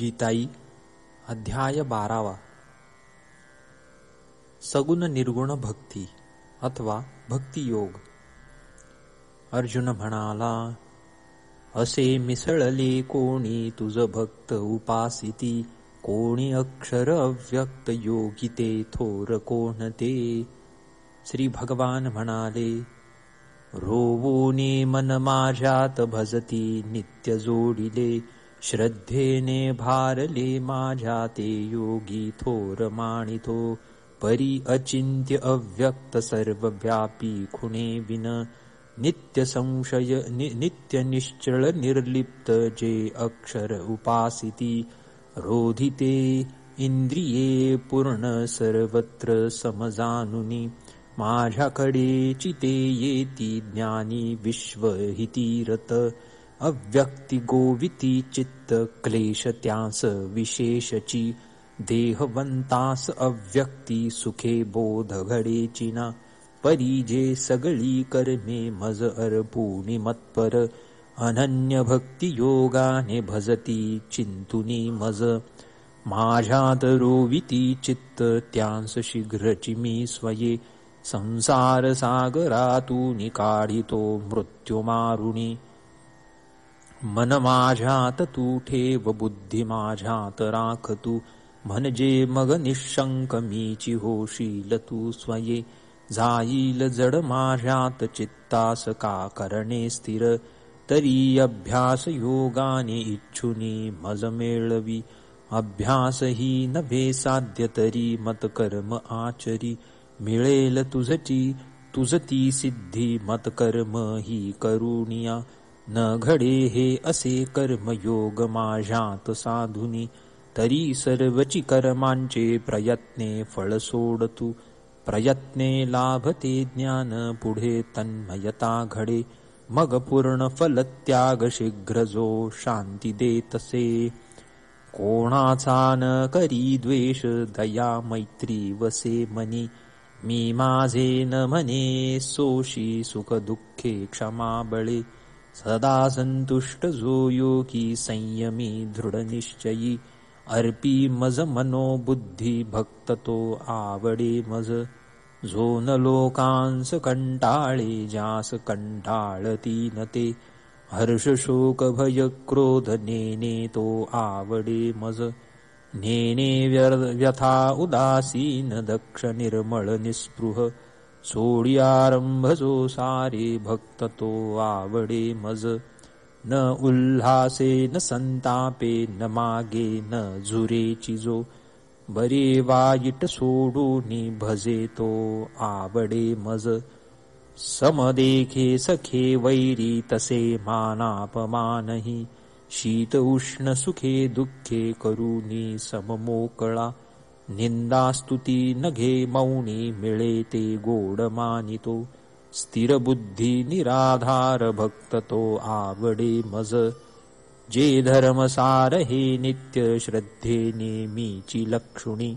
गीताई अध्याय बारावा. सगुण निर्गुण भक्ती अथवा भक्तियोग अर्जुन म्हणाला असे मिसळले कोणी तुझ भक्त उपासिती? कोणी अक्षर अव्यक्त योगिते? थोर थोर कोणते श्री भगवान म्हणाले रोवोने मन माझ्यात भजती नित्य जोडिले. श्रद्धेने भारले माझ्या ते योगी थोर माणितो परी अचिंत्य अव्यक्त सर्वव्यापी खुणे विन नित्य संशय नित्य निश्चल निर्लिप्त जे अक्षर उपासिती रोधिते इंद्रिये पूर्ण सर्वत्र समजानुनी चिते येती ज्ञानी विश्वहितीरत अव्यक्ति गोविति चित्त क्लेश त्यास विशेषची। देहवंतास अव्यक्ति सुखे बोध घडेचिना। परिजे सगळी कर्मे मज अर्पुणी मत्पर। अनन्य भक्ति योगाने भजती चिंतुनी मज। माझ्यात रोविती चित्त त्यांस शीघ्रची मी स्वये। संसार सागरातून काढितो मृत्यू मारुणी मन माझ्यात तू ठेव बुद्धी माझ्यात राख तू म्हणजे मग निशंक मीची होशील तू स्वये जाईल जड माझ्यात चित्तास का करणे स्थिर तरी अभ्यास योगाने इच्छुनी मज मेळवी अभ्यास ही नभे साध्य तरी मत कर्म आचरी मिळेल तुझची तुझती सिद्धी मत कर्म ही करुणिया न घडे हे असे कर्मयोग माझ्यात साधुनी तरी सर्वची कर्मांचे प्रयत्ने फळ सोडतू। प्रयत्ने लाभते ज्ञान पुढे तन्मयता घडे। मग पूर्ण फल त्याग शीघ्र जो शांती देतसे कोणाचा न करी द्वेष दया मैत्री वसे मनी। मी माझे न म्हणे सोशी सुख दुःखे क्षमा बळे सदा संतुष्ट जो योगी संयमी दृढनिश्चयी। अर्पी मज मनो बुद्धी भक्त तो आवडे मज। जो न लोकांस कंटाळे जास कंटाळती न ते हर्ष शोक भय क्रोध नेने तो आवडे मज। नेने व्यथा उदासीन दक्ष निर्मळ निस्पृह सोडियारंभ जो सारे भक्त तो आवडे मज। न उल्हासे न संतापे न मागे न झुरेची जो बरे वाईट सोडूनी भजे तो आवडे मज। समदेखे सखे वैरी तसे मानापमानही। शीत उष्ण सुखे दुःखे करूनी सममोकळा निंदास्तुती नघे मौनी मिळे ते गोड मानितो स्थिर बुद्धी निराधार भक्त तो आवडे मज। जे धर्म सार हे नित्य श्रद्धे नेमीची लक्षुणी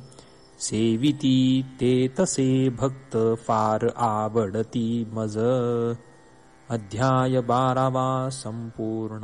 सेविती ते तसे भक्त फार आवडती मज। अध्याय बारावा संपूर्ण